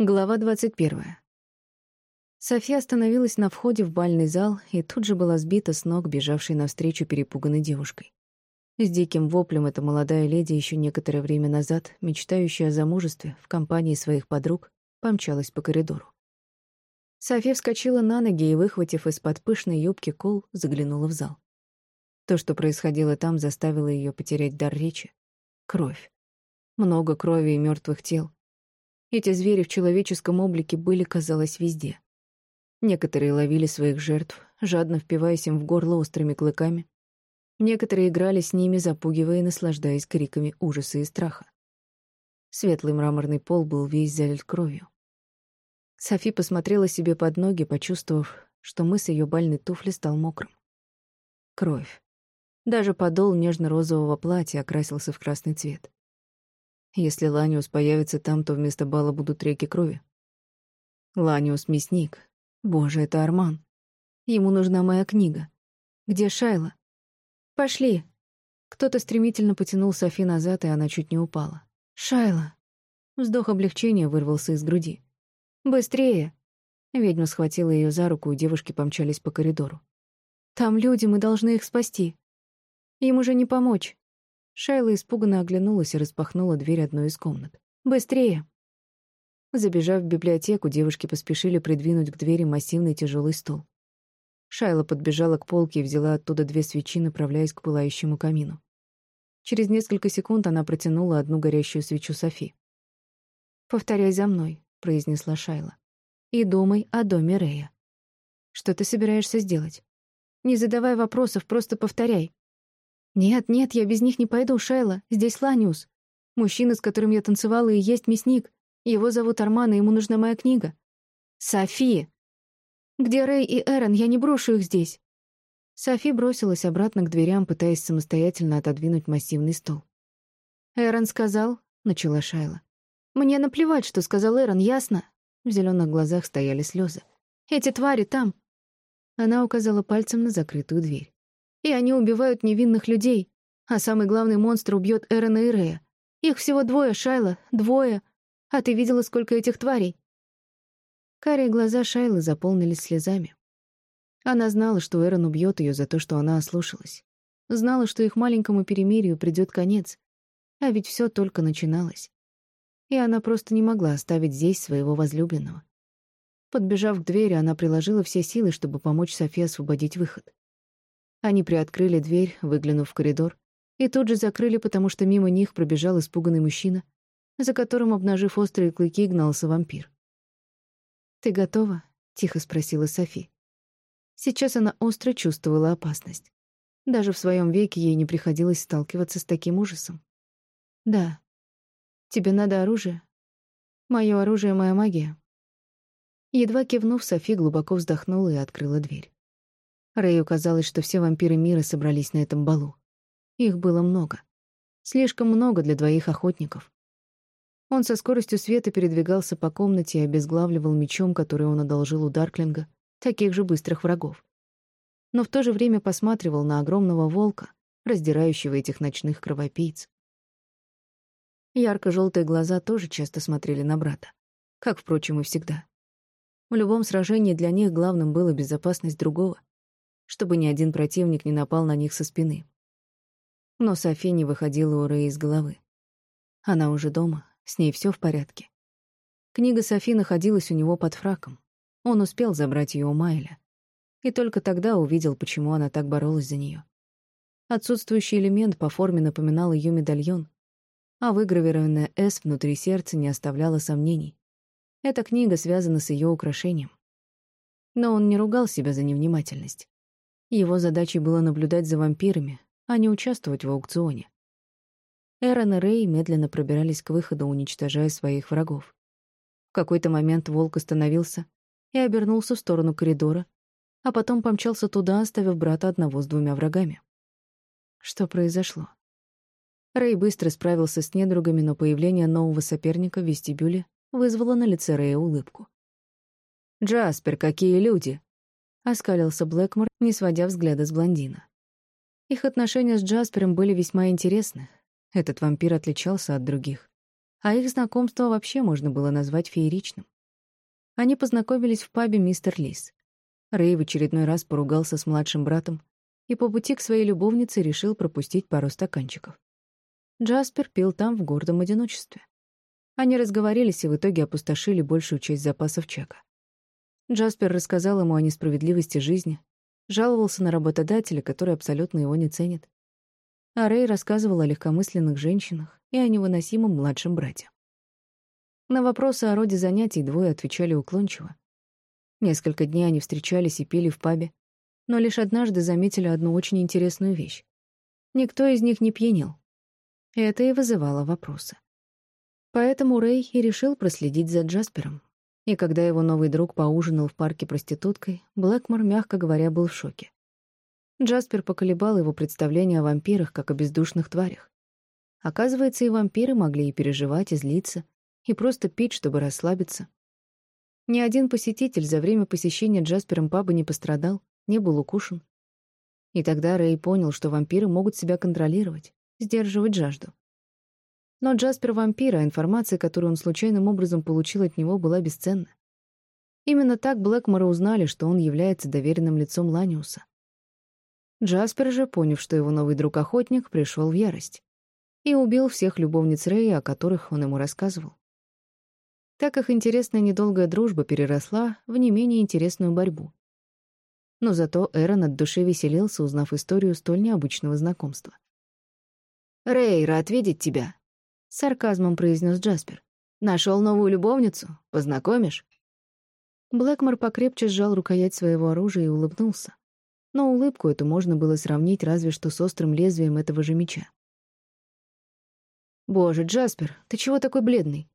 Глава 21. София остановилась на входе в бальный зал и тут же была сбита с ног, бежавшей навстречу перепуганной девушкой. С диким воплем эта молодая леди еще некоторое время назад, мечтающая о замужестве в компании своих подруг, помчалась по коридору. София вскочила на ноги и, выхватив из-под пышной юбки кол, заглянула в зал. То, что происходило там, заставило ее потерять дар речи. Кровь. Много крови и мертвых тел. Эти звери в человеческом облике были, казалось, везде. Некоторые ловили своих жертв, жадно впиваясь им в горло острыми клыками. Некоторые играли с ними, запугивая и наслаждаясь криками ужаса и страха. Светлый мраморный пол был весь залит кровью. Софи посмотрела себе под ноги, почувствовав, что мыс ее бальной туфли стал мокрым. Кровь. Даже подол нежно-розового платья окрасился в красный цвет. Если Ланиус появится там, то вместо бала будут реки крови. Ланиус — мясник. Боже, это Арман. Ему нужна моя книга. Где Шайла? Пошли. Кто-то стремительно потянул Софи назад, и она чуть не упала. Шайла. Вздох облегчения вырвался из груди. Быстрее. Ведьма схватила ее за руку, и девушки помчались по коридору. Там люди, мы должны их спасти. Им уже не помочь. Шайла испуганно оглянулась и распахнула дверь одной из комнат. «Быстрее!» Забежав в библиотеку, девушки поспешили придвинуть к двери массивный тяжелый стол. Шайла подбежала к полке и взяла оттуда две свечи, направляясь к пылающему камину. Через несколько секунд она протянула одну горящую свечу Софи. «Повторяй за мной», — произнесла Шайла. «И думай о доме Рея. Что ты собираешься сделать? Не задавай вопросов, просто повторяй. «Нет, нет, я без них не пойду, Шайла. Здесь Ланиус. Мужчина, с которым я танцевала, и есть мясник. Его зовут Арман, и ему нужна моя книга». «Софи!» «Где Рэй и Эрон? Я не брошу их здесь». Софи бросилась обратно к дверям, пытаясь самостоятельно отодвинуть массивный стол. «Эрон сказал», — начала Шайла. «Мне наплевать, что сказал Эрон, ясно?» В зеленых глазах стояли слезы. «Эти твари там!» Она указала пальцем на закрытую дверь. И они убивают невинных людей. А самый главный монстр убьет Эрона и Рея. Их всего двое, Шайла, двое. А ты видела, сколько этих тварей?» Карие глаза Шайлы заполнились слезами. Она знала, что Эрон убьет ее за то, что она ослушалась. Знала, что их маленькому перемирию придет конец. А ведь все только начиналось. И она просто не могла оставить здесь своего возлюбленного. Подбежав к двери, она приложила все силы, чтобы помочь Софии освободить выход. Они приоткрыли дверь, выглянув в коридор, и тут же закрыли, потому что мимо них пробежал испуганный мужчина, за которым, обнажив острые клыки, гнался вампир. «Ты готова?» — тихо спросила Софи. Сейчас она остро чувствовала опасность. Даже в своем веке ей не приходилось сталкиваться с таким ужасом. «Да. Тебе надо оружие?» «Мое оружие — моя магия». Едва кивнув, Софи глубоко вздохнула и открыла дверь. Рэю казалось, что все вампиры мира собрались на этом балу. Их было много. Слишком много для двоих охотников. Он со скоростью света передвигался по комнате и обезглавливал мечом, который он одолжил у Дарклинга, таких же быстрых врагов. Но в то же время посматривал на огромного волка, раздирающего этих ночных кровопийц. Ярко-желтые глаза тоже часто смотрели на брата, как, впрочем, и всегда. В любом сражении для них главным была безопасность другого чтобы ни один противник не напал на них со спины. Но Софи не выходила у Рэя из головы. Она уже дома, с ней все в порядке. Книга Софи находилась у него под фраком. Он успел забрать ее у Майля. И только тогда увидел, почему она так боролась за нее. Отсутствующий элемент по форме напоминал ее медальон, а выгравированная «С» внутри сердца не оставляла сомнений. Эта книга связана с ее украшением. Но он не ругал себя за невнимательность. Его задачей было наблюдать за вампирами, а не участвовать в аукционе. Эрон и Рэй медленно пробирались к выходу, уничтожая своих врагов. В какой-то момент волк остановился и обернулся в сторону коридора, а потом помчался туда, оставив брата одного с двумя врагами. Что произошло? Рэй быстро справился с недругами, но появление нового соперника в вестибюле вызвало на лице Рэя улыбку. «Джаспер, какие люди!» Оскалился Блэкмор, не сводя взгляда с блондина. Их отношения с Джаспером были весьма интересны. Этот вампир отличался от других. а их знакомство вообще можно было назвать фееричным. Они познакомились в пабе «Мистер Лис». Рэй в очередной раз поругался с младшим братом и по пути к своей любовнице решил пропустить пару стаканчиков. Джаспер пил там в гордом одиночестве. Они разговорились и в итоге опустошили большую часть запасов Чака. Джаспер рассказал ему о несправедливости жизни, жаловался на работодателя, который абсолютно его не ценит. А Рэй рассказывал о легкомысленных женщинах и о невыносимом младшем брате. На вопросы о роде занятий двое отвечали уклончиво. Несколько дней они встречались и пили в пабе, но лишь однажды заметили одну очень интересную вещь. Никто из них не пьянел. Это и вызывало вопросы. Поэтому Рэй и решил проследить за Джаспером. И когда его новый друг поужинал в парке проституткой, Блэкмор, мягко говоря, был в шоке. Джаспер поколебал его представление о вампирах как о бездушных тварях. Оказывается, и вампиры могли и переживать, и злиться, и просто пить, чтобы расслабиться. Ни один посетитель за время посещения Джаспером паба не пострадал, не был укушен. И тогда Рэй понял, что вампиры могут себя контролировать, сдерживать жажду. Но Джаспер вампир, а информация, которую он случайным образом получил от него, была бесценна. Именно так Блэкмора узнали, что он является доверенным лицом Ланиуса. Джаспер же, поняв, что его новый друг-охотник, пришел в ярость и убил всех любовниц Рэя, о которых он ему рассказывал. Так их интересная недолгая дружба переросла в не менее интересную борьбу. Но зато Эрон от души веселился, узнав историю столь необычного знакомства. «Рэй, рад видеть тебя», — сарказмом произнес Джаспер. Нашел новую любовницу? Познакомишь?» Блэкмор покрепче сжал рукоять своего оружия и улыбнулся. Но улыбку эту можно было сравнить разве что с острым лезвием этого же меча. «Боже, Джаспер, ты чего такой бледный?»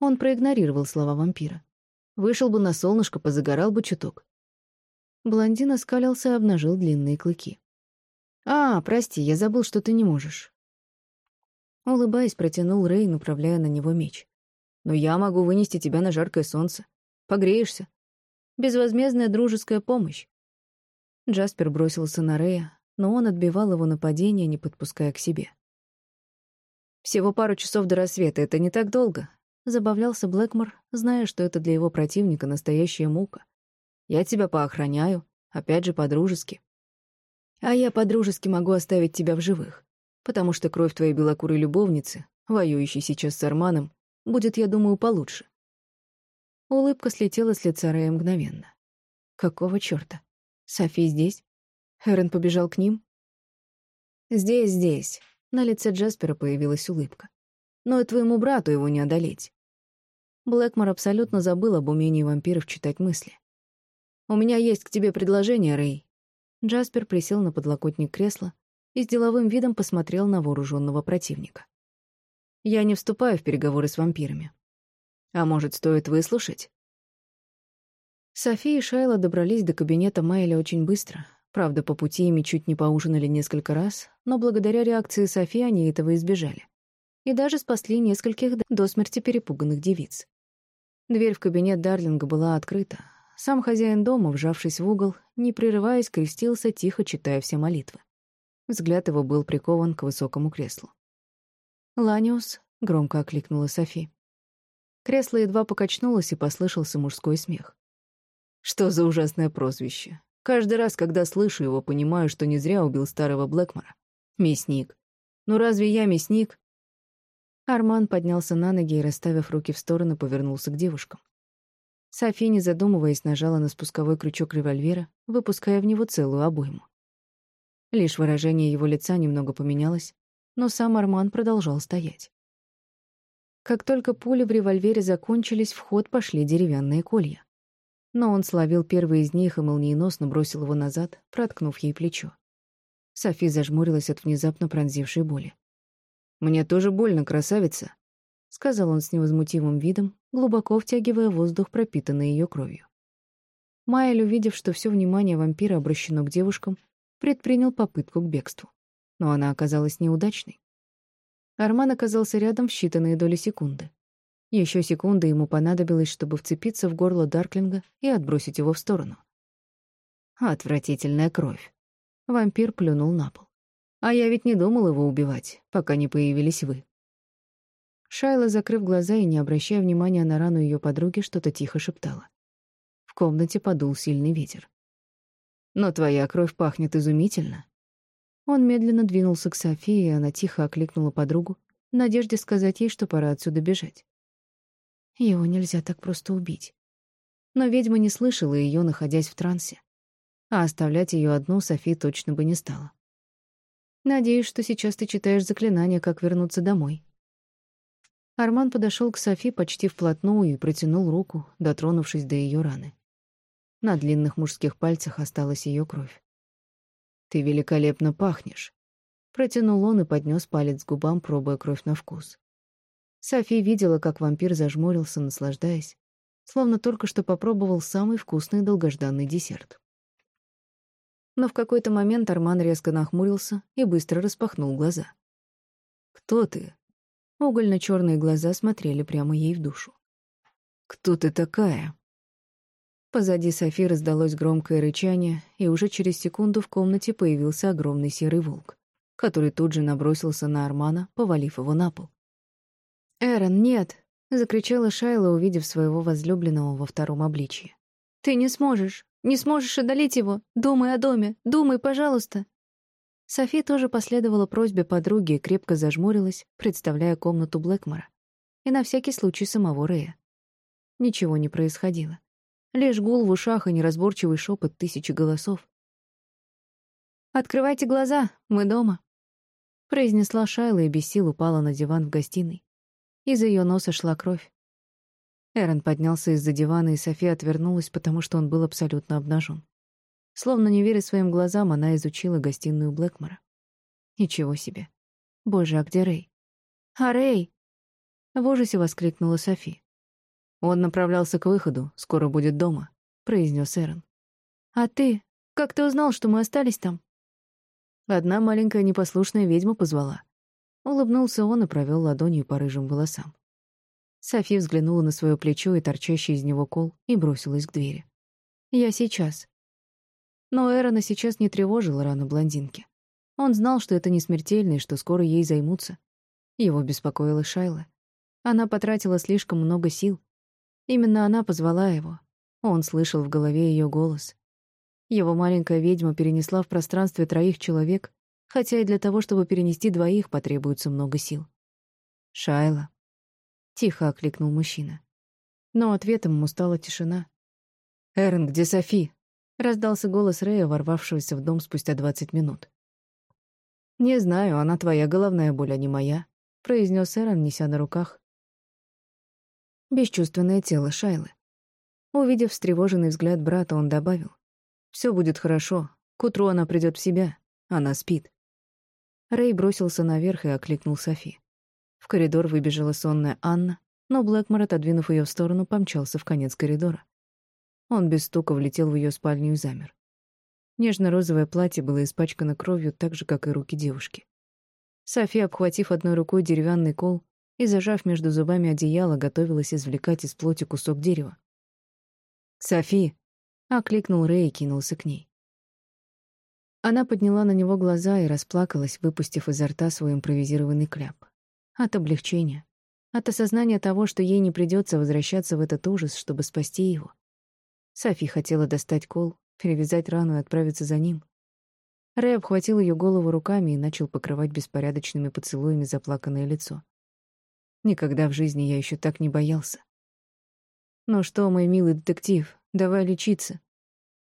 Он проигнорировал слова вампира. Вышел бы на солнышко, позагорал бы чуток. Блондин оскалился и обнажил длинные клыки. «А, прости, я забыл, что ты не можешь». Улыбаясь, протянул Рэй, направляя на него меч. «Но я могу вынести тебя на жаркое солнце. Погреешься. Безвозмездная дружеская помощь». Джаспер бросился на Рэя, но он отбивал его нападение, не подпуская к себе. «Всего пару часов до рассвета, это не так долго. Забавлялся Блэкмор, зная, что это для его противника настоящая мука. «Я тебя поохраняю, опять же по-дружески». «А я по-дружески могу оставить тебя в живых, потому что кровь твоей белокурой любовницы, воюющей сейчас с Арманом, будет, я думаю, получше». Улыбка слетела с лица Рэя мгновенно. «Какого чёрта? Софи здесь? Эрен побежал к ним?» «Здесь, здесь». На лице Джаспера появилась улыбка но и твоему брату его не одолеть. Блэкмор абсолютно забыл об умении вампиров читать мысли. «У меня есть к тебе предложение, Рэй». Джаспер присел на подлокотник кресла и с деловым видом посмотрел на вооруженного противника. «Я не вступаю в переговоры с вампирами. А может, стоит выслушать?» София и Шайла добрались до кабинета Майля очень быстро. Правда, по пути ими чуть не поужинали несколько раз, но благодаря реакции Софии они этого избежали и даже спасли нескольких до смерти перепуганных девиц. Дверь в кабинет Дарлинга была открыта. Сам хозяин дома, вжавшись в угол, не прерываясь, крестился, тихо читая все молитвы. Взгляд его был прикован к высокому креслу. «Ланиус», — громко окликнула Софи. Кресло едва покачнулось, и послышался мужской смех. «Что за ужасное прозвище? Каждый раз, когда слышу его, понимаю, что не зря убил старого Блэкмора. Мясник. Ну разве я мясник? Арман поднялся на ноги и, расставив руки в стороны, повернулся к девушкам. Софи, не задумываясь, нажала на спусковой крючок револьвера, выпуская в него целую обойму. Лишь выражение его лица немного поменялось, но сам Арман продолжал стоять. Как только пули в револьвере закончились, в ход пошли деревянные колья. Но он словил первый из них и молниеносно бросил его назад, проткнув ей плечо. Софи зажмурилась от внезапно пронзившей боли. «Мне тоже больно, красавица», — сказал он с невозмутимым видом, глубоко втягивая воздух, пропитанный ее кровью. Майель, увидев, что все внимание вампира обращено к девушкам, предпринял попытку к бегству. Но она оказалась неудачной. Арман оказался рядом в считанные доли секунды. Еще секунды ему понадобилось, чтобы вцепиться в горло Дарклинга и отбросить его в сторону. Отвратительная кровь. Вампир плюнул на пол. А я ведь не думал его убивать, пока не появились вы. Шайла, закрыв глаза и не обращая внимания на рану ее подруги, что-то тихо шептала. В комнате подул сильный ветер. «Но твоя кровь пахнет изумительно». Он медленно двинулся к Софии, и она тихо окликнула подругу, в надежде сказать ей, что пора отсюда бежать. Его нельзя так просто убить. Но ведьма не слышала ее, находясь в трансе. А оставлять ее одну Софи точно бы не стала. «Надеюсь, что сейчас ты читаешь заклинание, как вернуться домой». Арман подошел к Софи почти вплотную и протянул руку, дотронувшись до ее раны. На длинных мужских пальцах осталась ее кровь. «Ты великолепно пахнешь», — протянул он и поднес палец к губам, пробуя кровь на вкус. Софи видела, как вампир зажмурился, наслаждаясь, словно только что попробовал самый вкусный долгожданный десерт. Но в какой-то момент Арман резко нахмурился и быстро распахнул глаза. «Кто ты?» Угольно-черные глаза смотрели прямо ей в душу. «Кто ты такая?» Позади Софи раздалось громкое рычание, и уже через секунду в комнате появился огромный серый волк, который тут же набросился на Армана, повалив его на пол. «Эрон, нет!» — закричала Шайла, увидев своего возлюбленного во втором обличье. «Ты не сможешь! Не сможешь одолеть его! Думай о доме! Думай, пожалуйста!» Софи тоже последовала просьбе подруги и крепко зажмурилась, представляя комнату Блэкмора. И на всякий случай самого Рэя. Ничего не происходило. Лишь гул в ушах и неразборчивый шепот тысячи голосов. «Открывайте глаза, мы дома», — произнесла Шайла и без сил упала на диван в гостиной. Из ее носа шла кровь. Эрон поднялся из-за дивана, и София отвернулась, потому что он был абсолютно обнажен. Словно не веря своим глазам, она изучила гостиную Блэкмора. Ничего себе. Боже, а где Рэй? А Рэй? В ужасе воскликнула Софи. Он направлялся к выходу, скоро будет дома, произнес Эрон. А ты? Как ты узнал, что мы остались там? Одна маленькая непослушная ведьма позвала. Улыбнулся он и провел ладонью по рыжим волосам. Софи взглянула на свое плечо и торчащий из него кол и бросилась к двери. «Я сейчас». Но Эрона сейчас не тревожила рану блондинки. Он знал, что это не смертельно и что скоро ей займутся. Его беспокоила Шайла. Она потратила слишком много сил. Именно она позвала его. Он слышал в голове ее голос. Его маленькая ведьма перенесла в пространстве троих человек, хотя и для того, чтобы перенести двоих, потребуется много сил. «Шайла», — тихо окликнул мужчина. Но ответом ему стала тишина. «Эрн, где Софи?» — раздался голос Рэя, ворвавшегося в дом спустя двадцать минут. «Не знаю, она твоя головная боль, а не моя», — произнес Эрон, неся на руках бесчувственное тело Шайлы. Увидев встревоженный взгляд брата, он добавил. «Все будет хорошо. К утру она придет в себя. Она спит». Рэй бросился наверх и окликнул Софи. В коридор выбежала сонная Анна, но Блэкмор, отодвинув ее в сторону, помчался в конец коридора. Он без стука влетел в ее спальню и замер. Нежно-розовое платье было испачкано кровью так же, как и руки девушки. Софи, обхватив одной рукой деревянный кол и, зажав между зубами одеяло, готовилась извлекать из плоти кусок дерева. «Софи!» — окликнул Рэй и кинулся к ней. Она подняла на него глаза и расплакалась, выпустив изо рта свой импровизированный кляп. От облегчения. От осознания того, что ей не придется возвращаться в этот ужас, чтобы спасти его. Софи хотела достать кол, перевязать рану и отправиться за ним. Рэй обхватил ее голову руками и начал покрывать беспорядочными поцелуями заплаканное лицо. Никогда в жизни я еще так не боялся. «Ну что, мой милый детектив, давай лечиться».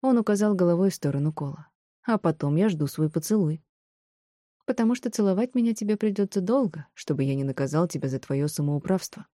Он указал головой в сторону Кола а потом я жду свой поцелуй. Потому что целовать меня тебе придется долго, чтобы я не наказал тебя за твое самоуправство.